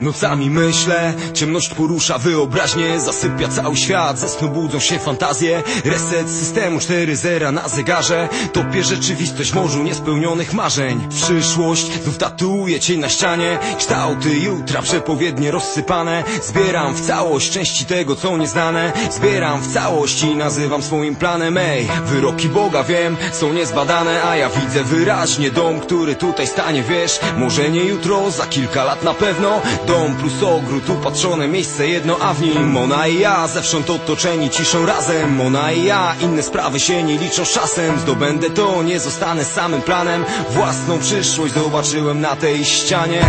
Nocami myślę, ciemność porusza wyobraźnię Zasypia cały świat, ze snu budzą się fantazje. Reset systemu 4.0 na zegarze Topie rzeczywistość morzu niespełnionych marzeń. Przyszłość znów tatuuje cień na ścianie Kształty jutra przepowiednie rozsypane. Zbieram w całość części tego co nieznane. Zbieram w całość i nazywam swoim planem. Ej, wyroki Boga wiem, są niezbadane A ja widzę wyraźnie dom, który tutaj stanie. Wiesz, może nie jutro, za kilka lat na pewno Dom plus ogród, upatrzone miejsce jedno, a w nim ona i ja. Zewsząd otoczeni ciszą razem Ona i ja, inne sprawy się nie liczą czasem. Zdobędę to, nie zostanę samym planem. Własną przyszłość zobaczyłem na tej ścianie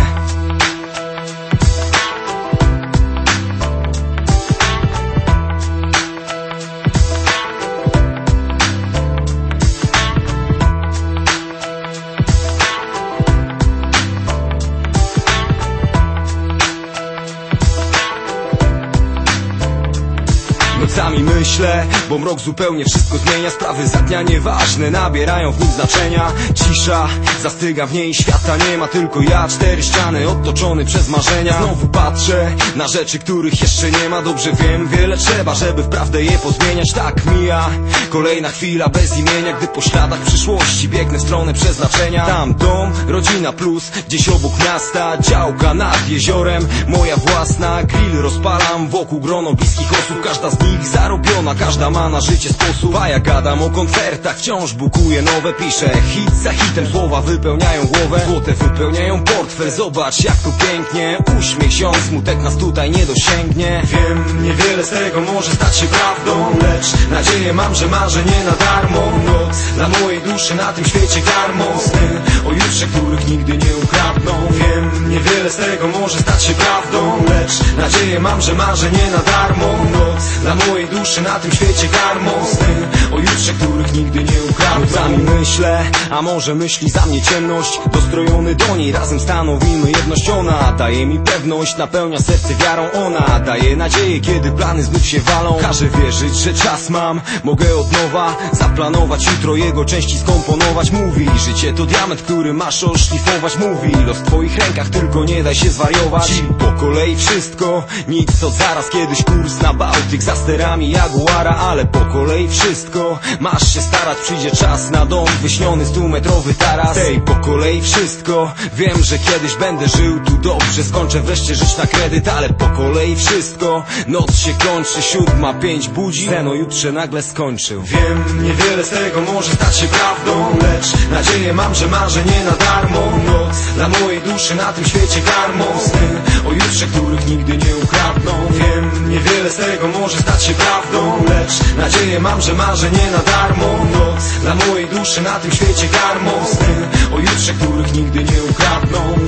Nocami myślę, bo mrok zupełnie wszystko zmienia. Sprawy za dnia nieważne nabierają w nim znaczenia. Cisza, zastyga w niej świata nie ma Tylko ja, cztery ściany otoczony przez marzenia. Znowu patrzę na rzeczy, których jeszcze nie ma. Dobrze wiem, wiele trzeba, żeby w prawdę je pozmieniać. Tak mija kolejna chwila bez imienia Gdy po śladach przyszłości biegnę w stronę przeznaczenia. Tam dom, rodzina plus, gdzieś obok miasta Działka nad jeziorem, moja własna Rozpalam wokół grono bliskich osób. Każda z nich zarobiona, każda ma na życie sposób. A ja gadam o koncertach, wciąż bukuję nowe Piszę hit za hitem, słowa wypełniają głowę Złote wypełniają portfel, zobacz jak tu pięknie Uśmiech się, smutek nas tutaj nie dosięgnie. Wiem, niewiele z tego może stać się prawdą Lecz nadzieję mam, że marzenie na darmo. Noc dla mojej duszy na tym świecie karmą. Sny o jutrze, których nigdy nie ukradną. Wiem, niewiele z tego może stać się prawdą Lecz nadzieję mam, że marzenie na darmo. Noc dla mojej duszy na tym świecie karmą. Sny. O jutrze, których nigdy nie ukradną. Nocami myślę, a może myśli za mnie ciemność. Dostrojony do niej, razem stanowimy jedność Ona daje mi pewność, napełnia serce wiarą Ona. Daje nadzieję, kiedy plany znów się walą. Każe wierzyć, że czas mam, mogę od nowa Zaplanować jutro, jego części skomponować. Mówi, życie to diament, który masz oszlifować Mówi, los w twoich rękach, tylko nie daj się zwariować. I po kolei wszystko, nic co zaraz Kiedyś kurs na Bałtyk, za sterami Jaguara Ale po kolei wszystko, masz się starać Przyjdzie czas na dom, wyśniony stumetrowy taras. Tej po kolei wszystko, wiem, że kiedyś będę żył tu dobrze Skończę wreszcie żyć na kredyt, ale po kolei wszystko. Noc się kończy, siódma, pięć budzi. Sen o jutrze nagle skończył. Wiem, niewiele z tego może stać się prawdą Lecz nadzieję mam, że marzenie na darmo Noc dla mojej duszy na tym świecie karmą Sny o jutrze, których nigdy nie ukradną. Wiem, niewiele z tego może stać się prawdą Lecz nadzieję mam, że marzenie na darmo Noc dla mojej duszy na tym świecie karmą Sny o jutrze, których nigdy nie ukradną